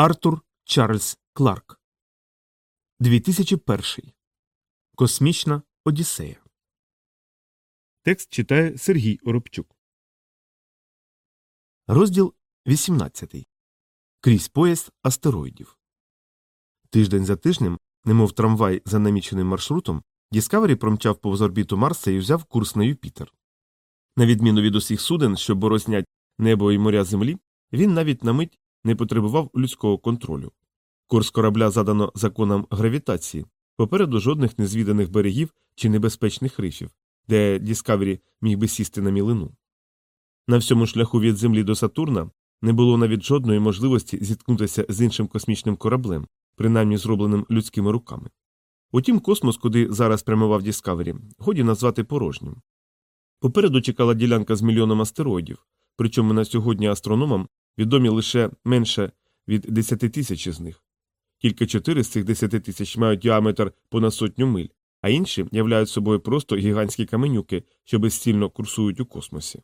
Артур Чарльз Кларк 2001 Космічна Одіссея. Текст читає Сергій Оробчук. Розділ 18. Крізь пояс астероїдів. Тиждень за тижнем, немов трамвай за наміченим маршрутом, Діскавері промчав повз орбіту Марса і взяв курс на Юпітер. На відміну від усіх суден, що борознять небо і моря Землі, він навіть на мить не потребував людського контролю. Курс корабля задано законам гравітації, попереду жодних незвіданих берегів чи небезпечних рифів, де Діскавері міг би сісти на мілину. На всьому шляху від Землі до Сатурна не було навіть жодної можливості зіткнутися з іншим космічним кораблем, принаймні зробленим людськими руками. Утім, космос, куди зараз прямував Діскавері, годі назвати порожнім. Попереду чекала ділянка з мільйоном астероїдів, причому на сьогодні астрономам відомі лише менше від 10 тисяч з них. Тільки чотири з цих 10 тисяч мають діаметр понад сотню миль, а інші являють собою просто гігантські каменюки, що безцільно курсують у космосі.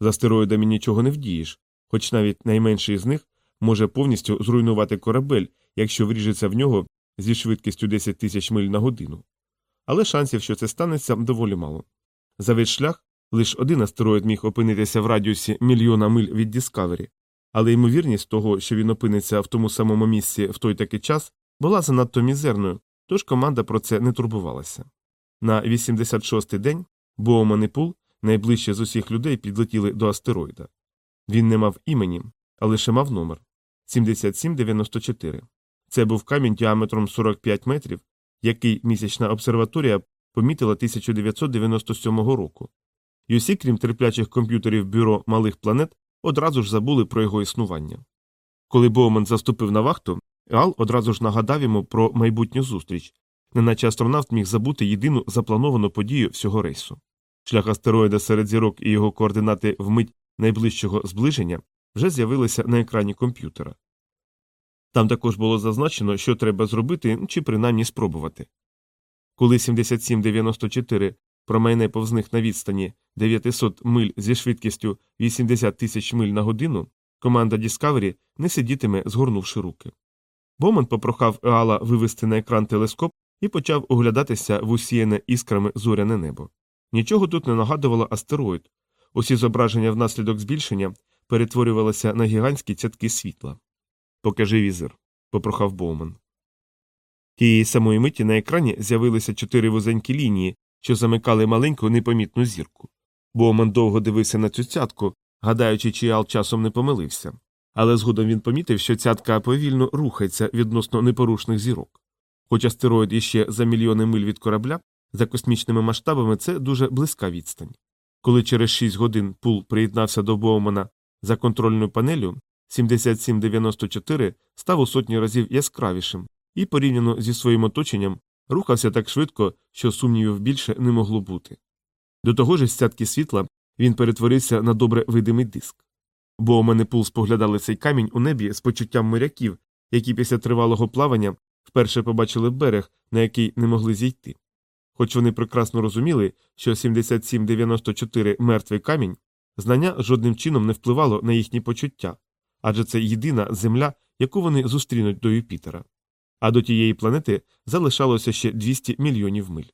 З астероїдами нічого не вдієш, хоч навіть найменший з них може повністю зруйнувати корабель, якщо вріжеться в нього зі швидкістю 10 тисяч миль на годину. Але шансів, що це станеться, доволі мало. За весь шлях лише один астероїд міг опинитися в радіусі мільйона миль від Діскавері, але ймовірність того, що він опиниться в тому самому місці в той такий час, була занадто мізерною, тож команда про це не турбувалася. На 86-й день Боуман найближче з усіх людей підлетіли до астероїда. Він не мав імені, а лише мав номер 7794. Це був камінь діаметром 45 метрів, який місячна обсерваторія помітила 1997 року. І усі, крім терплячих комп'ютерів бюро малих планет, одразу ж забули про його існування. Коли Боуман заступив на вахту, Гал одразу ж нагадав йому про майбутню зустріч, неначе астронавт міг забути єдину заплановану подію всього рейсу. Шлях астероїда серед зірок і його координати вмить найближчого зближення вже з'явилися на екрані комп'ютера. Там також було зазначено, що треба зробити чи принаймні спробувати. Коли 7794 промайне повз них на відстані 900 миль зі швидкістю 80 тисяч миль на годину, команда Discovery не сидітиме, згорнувши руки. Боман попрохав Еала вивести на екран телескоп і почав оглядатися в усіяне іскрами зоряне небо. Нічого тут не нагадувало астероїд. Усі зображення внаслідок збільшення перетворювалися на гігантські цятки світла. Покажи візир, попрохав Боуман. Тієї самої миті на екрані з'явилися чотири вузенькі лінії, що замикали маленьку непомітну зірку. Боуман довго дивився на цю цятку, гадаючи, чи Ал часом не помилився. Але згодом він помітив, що цятка повільно рухається відносно непорушних зірок. Хоч астероїд іще за мільйони миль від корабля, за космічними масштабами це дуже близька відстань. Коли через 6 годин пул приєднався до Боумана за контрольною панелю, 7794 став у сотні разів яскравішим і, порівняно зі своїм оточенням, рухався так швидко, що сумнівів більше не могло бути. До того ж, з цятки світла він перетворився на добре видимий диск. Бо у мене пул споглядали цей камінь у небі з почуттям моряків, які після тривалого плавання вперше побачили берег, на який не могли зійти. Хоч вони прекрасно розуміли, що 7794 мертвий камінь, знання жодним чином не впливало на їхні почуття, адже це єдина земля, яку вони зустрінуть до Юпітера. А до тієї планети залишалося ще 200 мільйонів миль.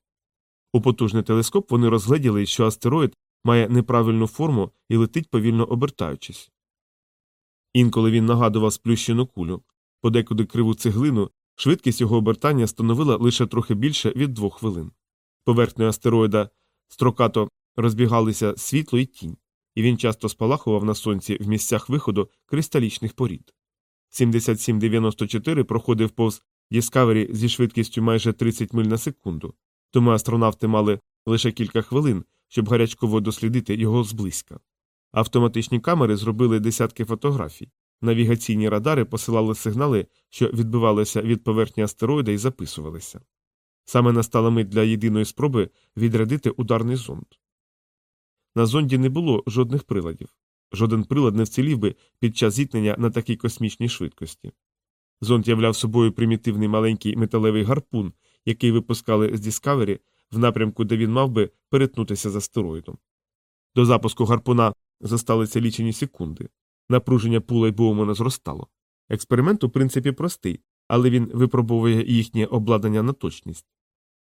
У потужний телескоп вони розгледіли, що астероїд має неправильну форму і летить повільно обертаючись. Інколи він нагадував сплющену кулю, подекуди криву цеглину, швидкість його обертання становила лише трохи більше від двох хвилин. Поверхнею астероїда строкато розбігалися світло і тінь, і він часто спалахував на сонці в місцях виходу кристалічних порід. 7794 проходив повз Discovery зі швидкістю майже 30 миль на секунду, тому астронавти мали лише кілька хвилин, щоб гарячково дослідити його зблизька. Автоматичні камери зробили десятки фотографій. Навігаційні радари посилали сигнали, що відбивалися від поверхні астероїда і записувалися. Саме настала мить для єдиної спроби відрядити ударний зонд. На зонді не було жодних приладів. Жоден прилад не вцілів би під час зіткнення на такій космічній швидкості. Зонд являв собою примітивний маленький металевий гарпун, який випускали з Діскавері в напрямку, де він мав би перетнутися з астероїдом. До запуску гарпуна зосталися лічені секунди. Напруження пула й Боумана зростало. Експеримент у принципі простий, але він випробовує їхнє обладнання на точність.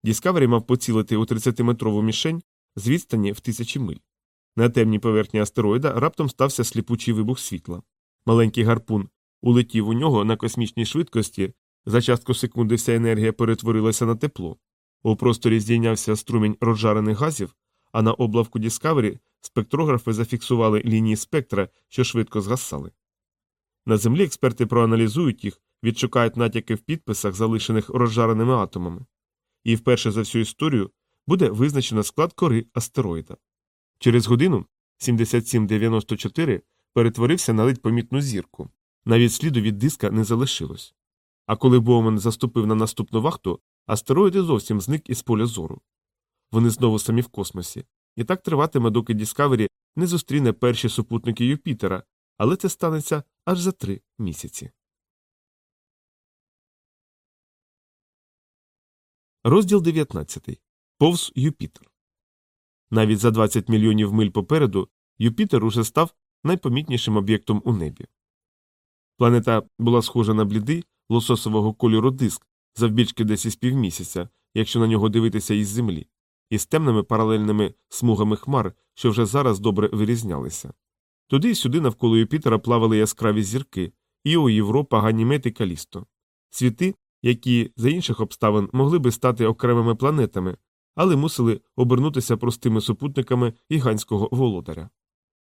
Діскавері мав поцілити у 30-метрову мішень з відстані в тисячі миль. На темній поверхні астероїда раптом стався сліпучий вибух світла. Маленький гарпун улетів у нього на космічній швидкості, за частку секунди вся енергія перетворилася на тепло. У просторі здійнявся струмінь розжарених газів, а на облавку Діскавері спектрографи зафіксували лінії спектра, що швидко згасали. На землі експерти проаналізують їх, відшукають натяки в підписах, залишених розжареними атомами. І вперше за всю історію буде визначено склад кори астероїда. Через годину 7794 перетворився на ледь помітну зірку. Навіть сліду від диска не залишилось. А коли Боумен заступив на наступну вахту, астероїди зовсім зник із поля зору. Вони знову самі в космосі. І так триватиме, доки Діскавері не зустріне перші супутники Юпітера, але це станеться аж за три місяці. Розділ 19. Повз Юпітер. Навіть за 20 мільйонів миль попереду Юпітер уже став найпомітнішим об'єктом у небі. Планета була схожа на блідий лососового кольору диск завбільшки десь із півмісяця, якщо на нього дивитися із землі, із темними паралельними смугами хмар, що вже зараз добре вирізнялися. Туди й сюди навколо Юпітера плавали яскраві зірки Іо, Європа, Ганімед і Калісто. Світи, які за інших обставин могли би стати окремими планетами, але мусили обернутися простими супутниками гігантського володаря.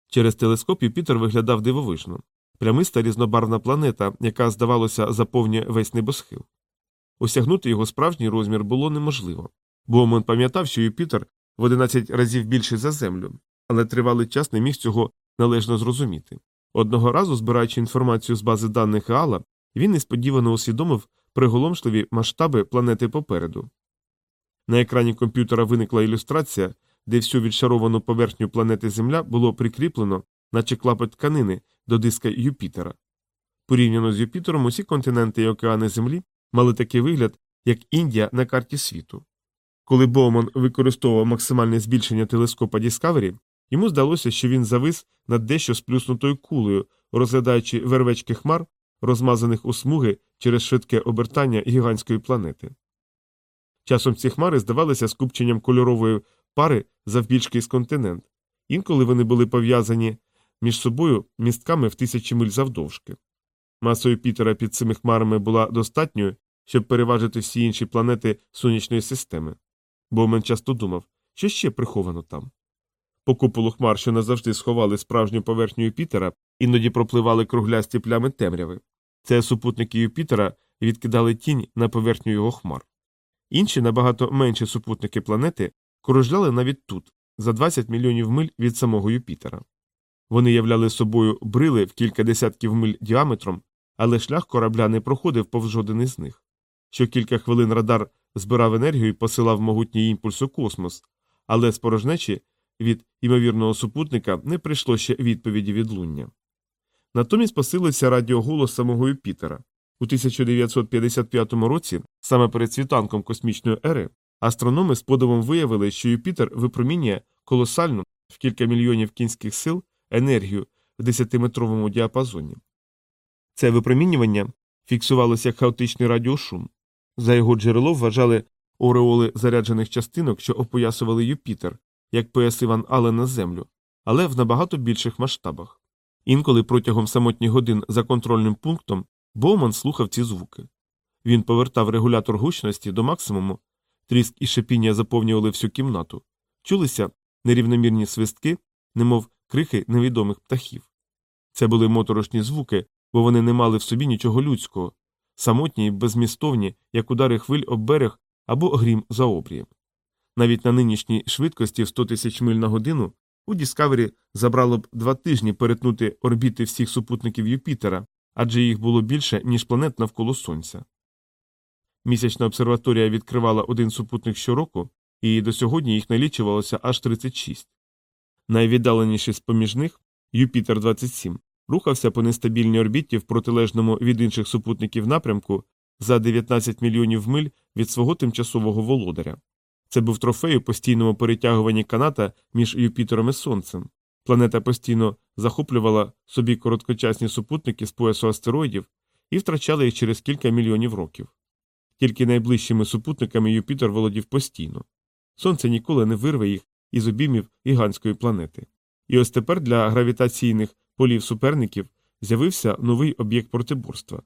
Через телескоп Юпітер виглядав дивовижно прямиста різнобарвна планета, яка, здавалося, заповнює весь небосхил. Осягнути його справжній розмір було неможливо. Боуман пам'ятав, що Юпітер в 11 разів більший за Землю, але тривалий час не міг цього належно зрозуміти. Одного разу, збираючи інформацію з бази даних Гаала, він несподівано усвідомив приголомшливі масштаби планети попереду. На екрані комп'ютера виникла ілюстрація, де всю відшаровану поверхню планети Земля було прикріплено, наче клапоть тканини до диска Юпітера. Порівняно з Юпітером, усі континенти і океани Землі мали такий вигляд, як Індія на карті світу. Коли Боуман використовував максимальне збільшення телескопа Діскавері, йому здалося, що він завис над дещо сплюснутою кулею, розглядаючи вервечки хмар, розмазаних у смуги через швидке обертання гігантської планети. Часом ці хмари здавалися скупченням кольорової пари завбільшки з континент, інколи вони були пов'язані між собою містками в тисячі миль завдовжки. Маса Юпітера під цими хмарами була достатньою, щоб переважити всі інші планети сонячної системи. Боумен часто думав, що ще приховано там. По куполу хмар, що назавжди сховали справжню поверхню Юпітера, іноді пропливали круглясті плями темряви. Це супутники Юпітера відкидали тінь на поверхню його хмар. Інші набагато менші супутники планети кружляли навіть тут, за 20 мільйонів миль від самого Юпітера. Вони являли собою брили в кілька десятків миль діаметром, але шлях корабля не проходив повз жоден із них. Що кілька хвилин радар збирав енергію і посилав могутній імпульс у космос, але з порожнечі від імовірного супутника не прийшло ще відповіді від луння. Натомість посилився радіоголос самого Юпітера. У 1955 році, саме перед світанком космічної ери, астрономи з подивом виявили, що Юпітер випромінює колосальну в кілька мільйонів кінських сил енергію в 10-метровому діапазоні. Це випромінювання фіксувалося як хаотичний радіошум. За його джерело вважали ореоли заряджених частинок, що опоясували Юпітер, як пояс Іван Аллен на Землю, але в набагато більших масштабах. Інколи протягом самотніх годин за контрольним пунктом Боуман слухав ці звуки. Він повертав регулятор гучності до максимуму, тріск і шипіння заповнювали всю кімнату, чулися нерівномірні свистки, немов крихи невідомих птахів. Це були моторошні звуки, бо вони не мали в собі нічого людського, самотні й безмістовні, як удари хвиль об берег або грім за обрієм. Навіть на нинішній швидкості в 100 тисяч миль на годину у Діскавері забрало б два тижні перетнути орбіти всіх супутників Юпітера, адже їх було більше, ніж планет навколо Сонця. Місячна обсерваторія відкривала один супутник щороку, і до сьогодні їх налічувалося аж 36. Найвіддаленіший з поміж них Юпітер 27 рухався по нестабільній орбіті в протилежному від інших супутників напрямку за 19 мільйонів миль від свого тимчасового володаря. Це був трофей у постійному перетягуванні каната між Юпітером і Сонцем. Планета постійно захоплювала собі короткочасні супутники з поясу астероїдів і втрачали їх через кілька мільйонів років. Тільки найближчими супутниками Юпітер володів постійно. Сонце ніколи не вирве їх із обіймів гігантської планети. І ось тепер для гравітаційних полів суперників з'явився новий об'єкт протиборства.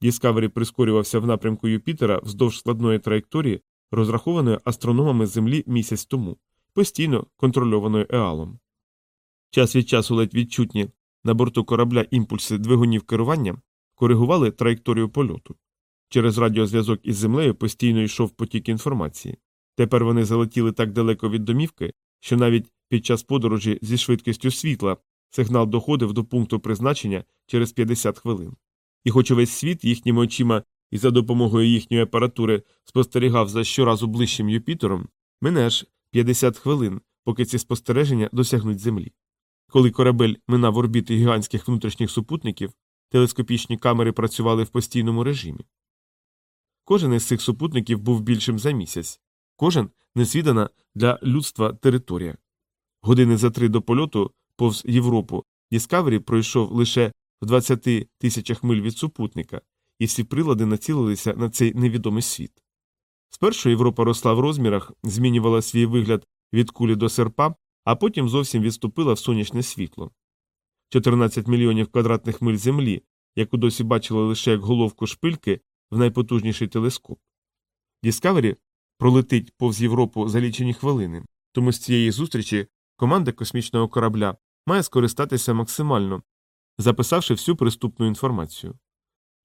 Діскавері прискорювався в напрямку Юпітера вздовж складної траєкторії, розрахованої астрономами Землі місяць тому, постійно контрольованою еалом. Час від часу ледь відчутні на борту корабля імпульси двигунів керування коригували траєкторію польоту. Через радіозв'язок із землею постійно йшов потік інформації. Тепер вони залетіли так далеко від домівки, що навіть під час подорожі зі швидкістю світла сигнал доходив до пункту призначення через 50 хвилин. І хоч увесь світ їхніми очима і за допомогою їхньої апаратури спостерігав за щоразу ближчим Юпітером, мене ж 50 хвилин, поки ці спостереження досягнуть Землі. Коли корабель минав орбіти гігантських внутрішніх супутників, телескопічні камери працювали в постійному режимі. Кожен із цих супутників був більшим за місяць, кожен несвідана для людства територія. Години за три до польоту повз Європу Діскавері пройшов лише в 20 тисячах миль від супутника, і всі прилади націлилися на цей невідомий світ. Спершу Європа росла в розмірах, змінювала свій вигляд від кулі до серпа, а потім зовсім відступила в сонячне світло. 14 мільйонів квадратних миль землі, яку досі бачили лише як головку шпильки в найпотужніший телескоп. Діскавері пролетить повз Європу за лічені хвилини, тому з цієї зустрічі команда космічного корабля має скористатися максимально, записавши всю приступну інформацію.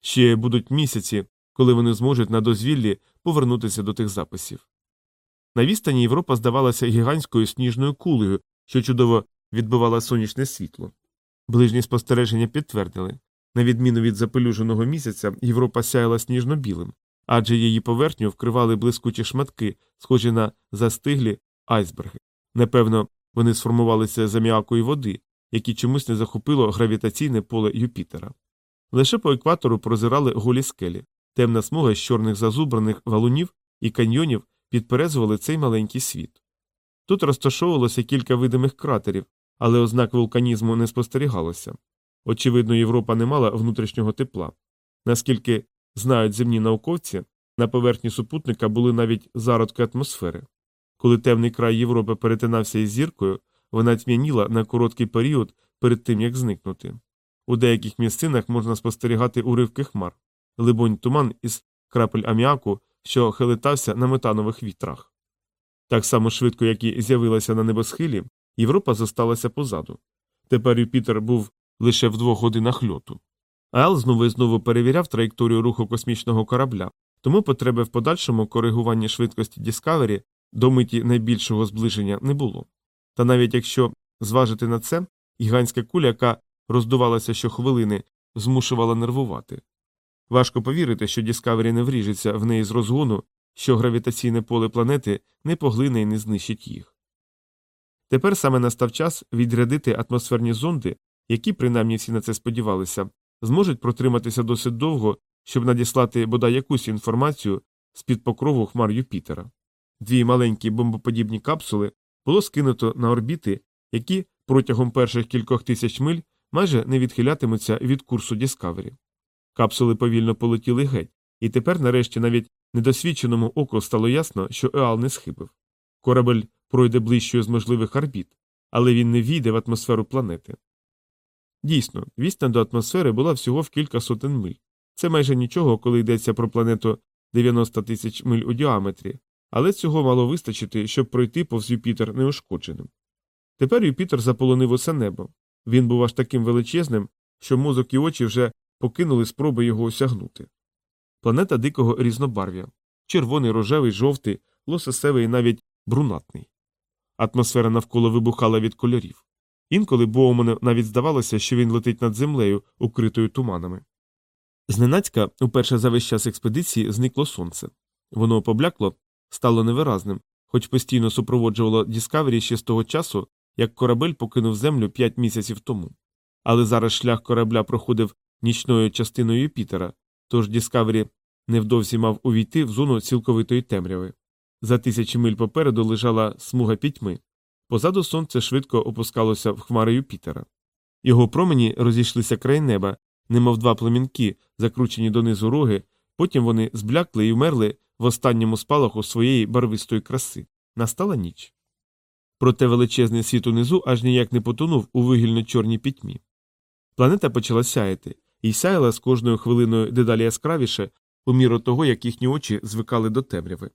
Ще будуть місяці, коли вони зможуть на дозвіллі повернутися до тих записів. На відстані Європа здавалася гігантською сніжною кулею, що чудово відбивала сонячне світло. Ближні спостереження підтвердили на відміну від запелюженого місяця, Європа сяяла сніжно білим, адже її поверхню вкривали блискучі шматки, схожі на застиглі айсберги. Напевно, вони сформувалися з аміаку води, які чомусь не захопило гравітаційне поле Юпітера. Лише по екватору прозирали голі скелі, темна смуга з чорних зазубраних валунів і каньйонів підперезували цей маленький світ. Тут розташовувалося кілька видимих кратерів, але ознак вулканізму не спостерігалося. Очевидно, Європа не мала внутрішнього тепла. Наскільки знають земні науковці, на поверхні супутника були навіть зародки атмосфери. Коли темний край Європи перетинався із зіркою, вона тьмяніла на короткий період перед тим, як зникнути. У деяких місцинах можна спостерігати уривки хмар, либонь туман із крапель аміаку, що хилитався на метанових вітрах. Так само швидко, як і з'явилася на небосхилі, Європа зосталася позаду. Тепер Юпітер був лише в двох годинах льоту. Аел знову і знову перевіряв траєкторію руху космічного корабля, тому потреби в подальшому коригуванні швидкості Діскавері до миті найбільшого зближення не було. Та навіть якщо зважити на це, гігантська куля, яка роздувалася щохвилини, змушувала нервувати. Важко повірити, що Діскавері не вріжеться в неї з розгону, що гравітаційне поле планети не поглине і не знищить їх. Тепер саме настав час відрядити атмосферні зонди, які, принаймні всі на це сподівалися, зможуть протриматися досить довго, щоб надіслати бодай якусь інформацію з під покрову хмар Юпітера. Дві маленькі бомбоподібні капсули було скинуто на орбіти, які протягом перших кількох тисяч миль майже не відхилятимуться від курсу Діскавері. Капсули повільно полетіли геть, і тепер, нарешті, навіть недосвідченому оку стало ясно, що Еал не схибив. Корабель пройде ближчою з можливих орбіт, але він не війде в атмосферу планети. Дійсно, відстань до атмосфери була всього в кілька сотень миль. Це майже нічого, коли йдеться про планету 90 тисяч миль у діаметрі, але цього мало вистачити, щоб пройти повз Юпітер неушкодженим. Тепер Юпітер заполонив усе небо. Він був аж таким величезним, що мозок і очі вже покинули спроби його осягнути. Планета дикого різнобарв'я червоний, рожевий, жовтий, лососевий і навіть брунатний. Атмосфера навколо вибухала від кольорів. Інколи Боуману навіть здавалося, що він летить над землею, укритою туманами. Зненацька, уперше за весь час експедиції, зникло сонце. Воно поблякло, стало невиразним, хоч постійно супроводжувало Діскавері ще з того часу, як корабель покинув землю п'ять місяців тому. Але зараз шлях корабля проходив нічною частиною Юпітера, тож Діскавері невдовзі мав увійти в зону цілковитої темряви. За тисячі миль попереду лежала смуга пітьми. Позаду сонце швидко опускалося в хмари Юпітера. Його промені розійшлися край неба, немов два племінки, закручені донизу роги, потім вони зблякли і вмерли в останньому спалаху своєї барвистої краси. Настала ніч. Проте величезний світ унизу аж ніяк не потонув у вигільно чорній пітьмі. Планета почала сяяти, і сяяла з кожною хвилиною дедалі яскравіше, у міру того, як їхні очі звикали до темряви.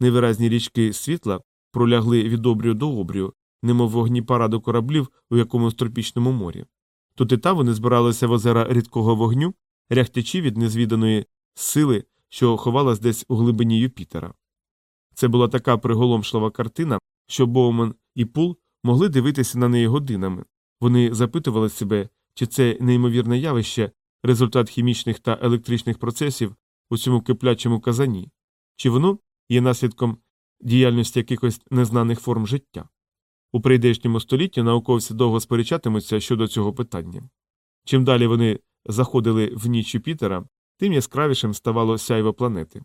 Невиразні річки світла пролягли від обрію до обрію, немов вогні параду кораблів у якомусь тропічному морі. Тут і там вони збиралися в озера рідкого вогню, ряхтячи від незвіданої сили, що ховалась десь у глибині Юпітера. Це була така приголомшлива картина, що Боумен і Пул могли дивитися на неї годинами. Вони запитували себе, чи це неймовірне явище результат хімічних та електричних процесів у цьому киплячому казані, чи воно є наслідком діяльності якихось незнаних форм життя. У прийдешньому столітті науковці довго сперечатимуться щодо цього питання. Чим далі вони заходили в ніч Юпітера, тим яскравішим ставало сяйво планети.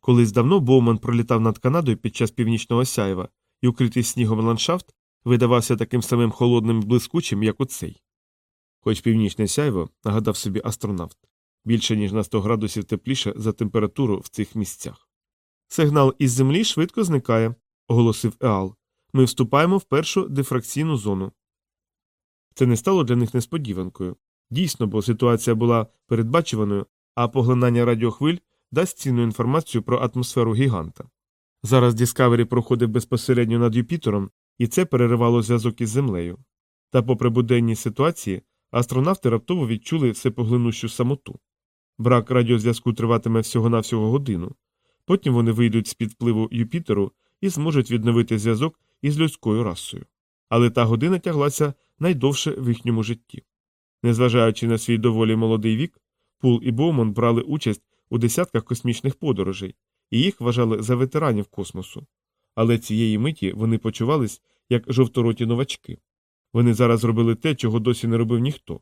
Колись давно Боуман пролітав над Канадою під час північного сяйва, і укритий снігом ландшафт видавався таким самим холодним і блискучим, як оцей. Хоч північне сяйво, нагадав собі астронавт, більше ніж на 100 градусів тепліше за температуру в цих місцях. Сигнал із землі швидко зникає, оголосив Еал. Ми вступаємо в першу дифракційну зону. Це не стало для них несподіванкою. Дійсно, бо ситуація була передбачуваною, а поглинання радіохвиль дасть цінну інформацію про атмосферу гіганта. Зараз Діскавері проходив безпосередньо над Юпітером, і це переривало зв'язок із землею. Та, попри буденні ситуації, астронавти раптово відчули всепоглинущу самоту. Брак радіозв'язку триватиме всього навсього годину. Потім вони вийдуть з під впливу Юпітеру і зможуть відновити зв'язок із людською расою. Але та година тяглася найдовше в їхньому житті. Незважаючи на свій доволі молодий вік, Пул і Боуман брали участь у десятках космічних подорожей, і їх вважали за ветеранів космосу. Але цієї миті вони почувались як жовтороті новачки. Вони зараз робили те, чого досі не робив ніхто.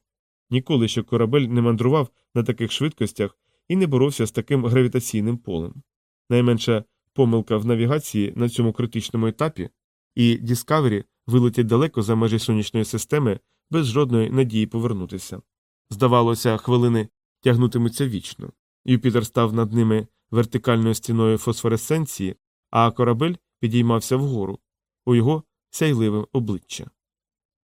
Ніколи ще корабель не мандрував на таких швидкостях і не боровся з таким гравітаційним полем. Найменша помилка в навігації на цьому критичному етапі, і Discovery вилетять далеко за межі сонячної системи без жодної надії повернутися. Здавалося, хвилини тягнутимуться вічно. Юпітер став над ними вертикальною стіною фосфоресценції, а корабель підіймався вгору, у його сяйливе обличчя.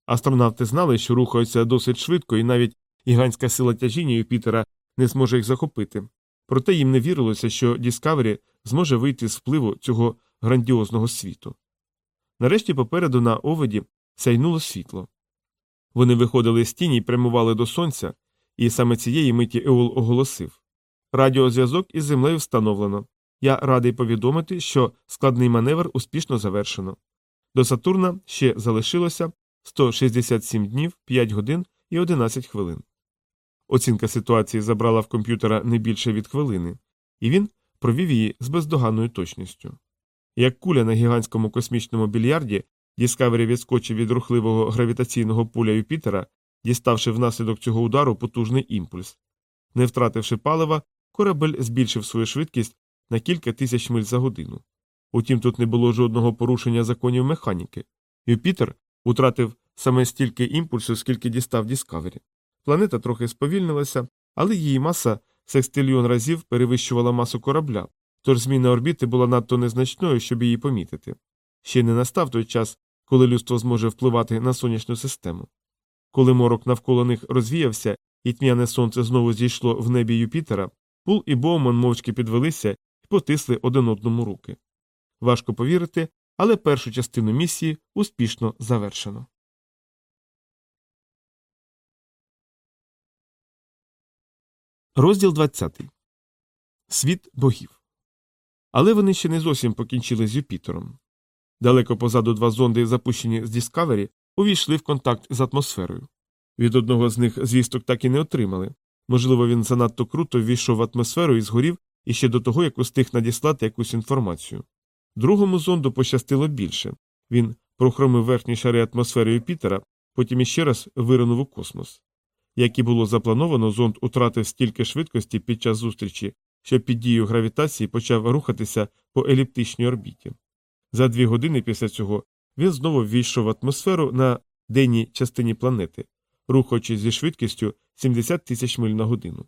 Астронавти знали, що рухаються досить швидко, і навіть гігантська сила тяжіння Юпітера не зможе їх захопити. Проте їм не вірилося, що Діскавері зможе вийти з впливу цього грандіозного світу. Нарешті попереду на оводі сяйнуло світло. Вони виходили з тіні й прямували до сонця, і саме цієї миті Еол оголосив Радіозв'язок із землею встановлено. Я радий повідомити, що складний маневр успішно завершено. До Сатурна ще залишилося 167 днів, 5 годин і 11 хвилин. Оцінка ситуації забрала в комп'ютера не більше від хвилини, і він провів її з бездоганною точністю. Як куля на гігантському космічному більярді, Діскавері відскочив від рухливого гравітаційного поля Юпітера, діставши внаслідок цього удару потужний імпульс. Не втративши палива, корабель збільшив свою швидкість на кілька тисяч миль за годину. Утім, тут не було жодного порушення законів механіки. Юпітер утратив саме стільки імпульсу, скільки дістав Діскавері. Планета трохи сповільнилася, але її маса секстильйон разів перевищувала масу корабля, тож зміна орбіти була надто незначною, щоб її помітити. Ще не настав той час, коли людство зможе впливати на сонячну систему. Коли морок навколо них розвіявся і тьмяне сонце знову зійшло в небі Юпітера, Пул і Боуман мовчки підвелися і потисли один одному руки. Важко повірити, але першу частину місії успішно завершено. Розділ 20. Світ богів. Але вони ще не зовсім покінчили з Юпітером. Далеко позаду два зонди, запущені з Discovery, увійшли в контакт з атмосферою. Від одного з них звісток так і не отримали. Можливо, він занадто круто ввійшов в атмосферу і згорів іще до того, як устиг надіслати якусь інформацію. Другому зонду пощастило більше він прохромив верхні шари атмосфери Юпітера, потім іще раз виринув у космос. Як і було заплановано, зонд утратив стільки швидкості під час зустрічі, що під дією гравітації почав рухатися по еліптичній орбіті. За дві години після цього він знову ввійшов в атмосферу на денній частині планети, рухаючись зі швидкістю 70 тисяч миль на годину.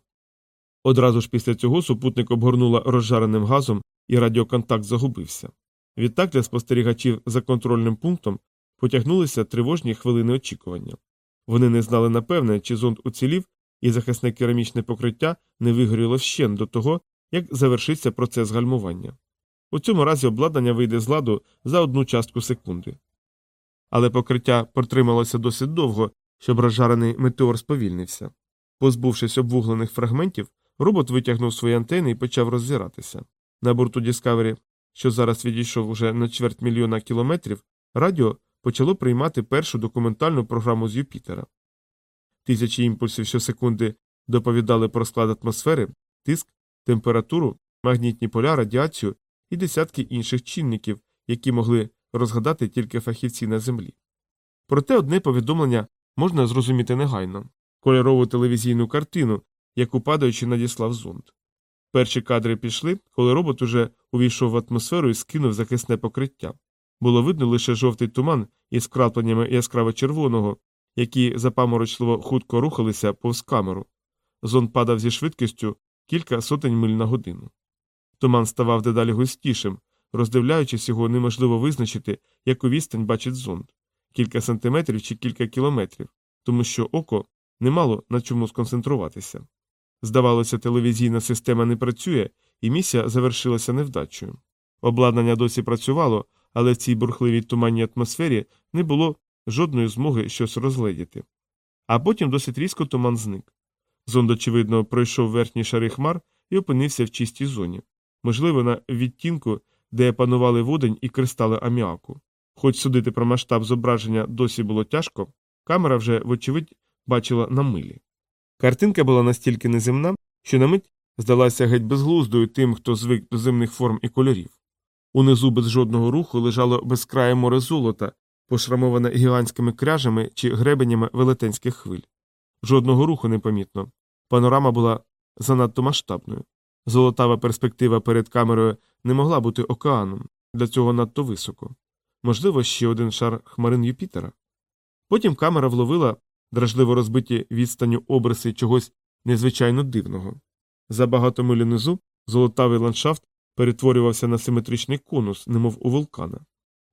Одразу ж після цього супутник обгорнула розжареним газом і радіоконтакт загубився. Відтак для спостерігачів за контрольним пунктом потягнулися тривожні хвилини очікування. Вони не знали напевне, чи зонд уцілів, і захисне керамічне покриття не вигоріло вщен до того, як завершиться процес гальмування. У цьому разі обладнання вийде з ладу за одну частку секунди. Але покриття протрималося досить довго, щоб розжарений метеор сповільнився. Позбувшись обвуглених фрагментів, робот витягнув свої антени і почав роззиратися. На борту Discovery, що зараз відійшов уже на чверть мільйона кілометрів, радіо почало приймати першу документальну програму з Юпітера. Тисячі імпульсів щосекунди доповідали про склад атмосфери, тиск, температуру, магнітні поля, радіацію і десятки інших чинників, які могли розгадати тільки фахівці на землі. Проте одне повідомлення можна зрозуміти негайно кольорову телевізійну картину, яку падаючи надіслав зонд. Перші кадри пішли, коли робот уже увійшов в атмосферу і скинув захисне покриття. Було видно лише жовтий туман із крапленнями яскраво червоного, які запаморочливо хутко рухалися повз камеру. Зонд падав зі швидкістю кілька сотень миль на годину. Туман ставав дедалі густішим, роздивляючись його, неможливо визначити, яку відстань бачить зонд кілька сантиметрів чи кілька кілометрів, тому що око не мало на чому сконцентруватися. Здавалося, телевізійна система не працює, і місія завершилася невдачею. Обладнання досі працювало, але в цій бурхливій туманній атмосфері не було жодної змоги щось розгледіти. А потім досить різко туман зник. Зонд, очевидно, пройшов верхні шари хмар і опинився в чистій зоні, можливо, на відтінку, де панували водень і кристали аміаку. Хоч судити про масштаб зображення досі було тяжко, камера вже, вочевидь, бачила на милі. Картинка була настільки неземна, що на мить здалася геть безглуздою тим, хто звик до земних форм і кольорів. Унизу без жодного руху лежало безкрає море золота, пошрамоване гігантськими кряжами чи гребенями велетенських хвиль. Жодного руху непомітно. Панорама була занадто масштабною. Золотава перспектива перед камерою не могла бути океаном, для цього надто високо. Можливо, ще один шар хмарин Юпітера. Потім камера вловила дражливо розбиті відстанню обриси чогось незвичайно дивного. За багато миль унизу золотавий ландшафт перетворювався на симетричний конус, немов у вулкана.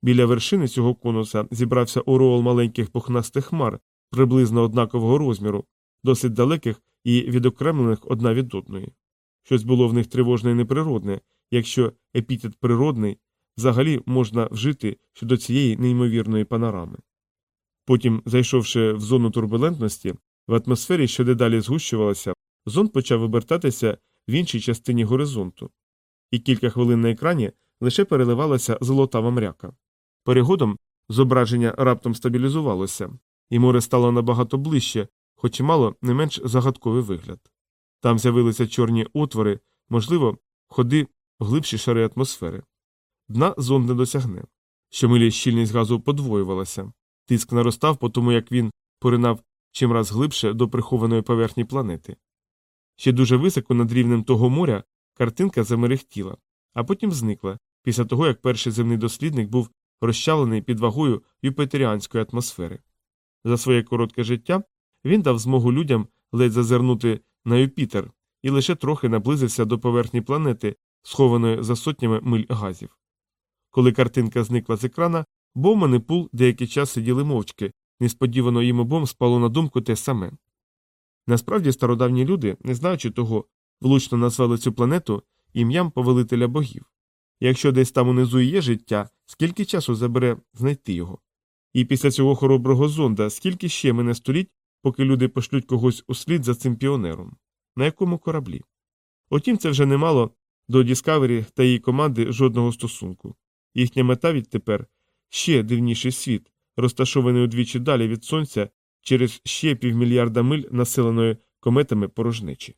Біля вершини цього конуса зібрався ореол маленьких пухнастих хмар, приблизно однакового розміру, досить далеких і відокремлених одна від одної. Щось було в них тривожне і неприродне, якщо епітет природний взагалі можна вжити щодо цієї неймовірної панорами. Потім, зайшовши в зону турбулентності, в атмосфері, що дедалі згущувалася, зонд почав обертатися в іншій частині горизонту, і кілька хвилин на екрані лише переливалася золотава мряка. Перегодом зображення раптом стабілізувалося, і море стало набагато ближче, хоч і мало не менш загадковий вигляд. Там з'явилися чорні отвори, можливо, ходи в глибші шари атмосфери. Дна зонд не досягне. Щомилі щільність газу подвоювалася, тиск наростав, по тому як він поринав чимраз глибше до прихованої поверхні планети. Ще дуже високо над рівнем того моря картинка замерехтіла, а потім зникла, після того як перший земний дослідник був розчавлений під вагою юпитеріанської атмосфери. За своє коротке життя він дав змогу людям ледь зазирнути на Юпітер і лише трохи наблизився до поверхні планети, схованої за сотнями миль газів. Коли картинка зникла з екрана, Бовман і Пул деякий час сиділи мовчки, несподівано їм обом спало на думку те саме. Насправді стародавні люди, не знаючи того, влучно назвали цю планету ім'ям повелителя богів. Якщо десь там унизу є життя, скільки часу забере знайти його? І після цього хороброго зонда, скільки ще мене століть, поки люди пошлють когось услід за цим піонером? На якому кораблі? Утім, це вже не мало до Діскавері та її команди жодного стосунку. Їхня мета відтепер ще дивніший світ, розташований удвічі далі від сонця через ще півмільярда миль населеної кометами порожнечі.